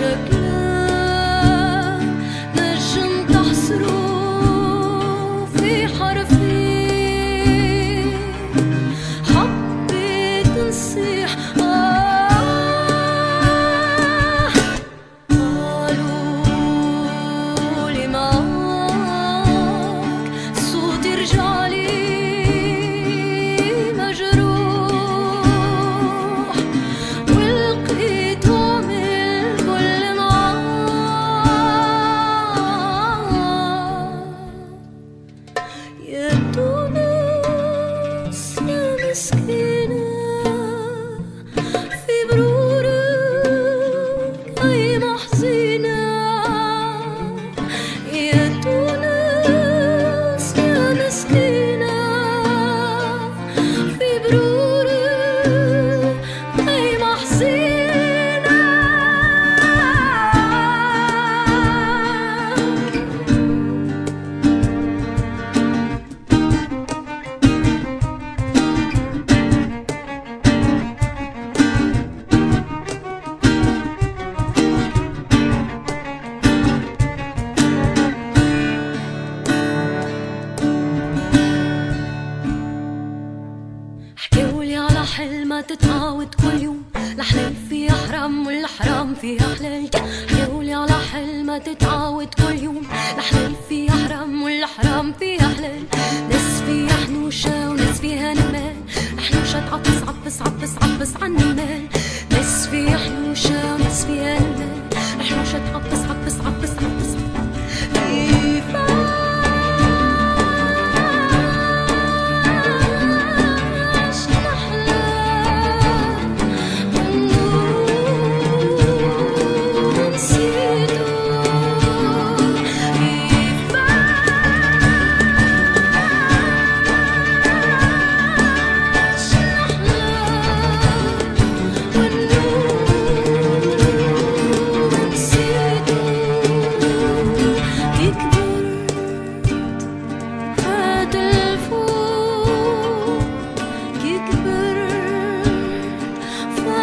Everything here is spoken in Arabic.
shook يا تونس يا مسكينة في برورك أي محزنة على حلمة تتعاود كل يوم. الحلال فيها حرام والحرام فيها حلال حكيولي على حلمة تتعاود كل يوم. الحلال فيها حرام والحرام فيها حلال ناس فيها حنوشة وناس فيها نمال. حنوشة تعبس عبس عبس عبس عن المال ناس فيها حنوشة وناس فيها نمال. حنوشة تعبس عبس عبس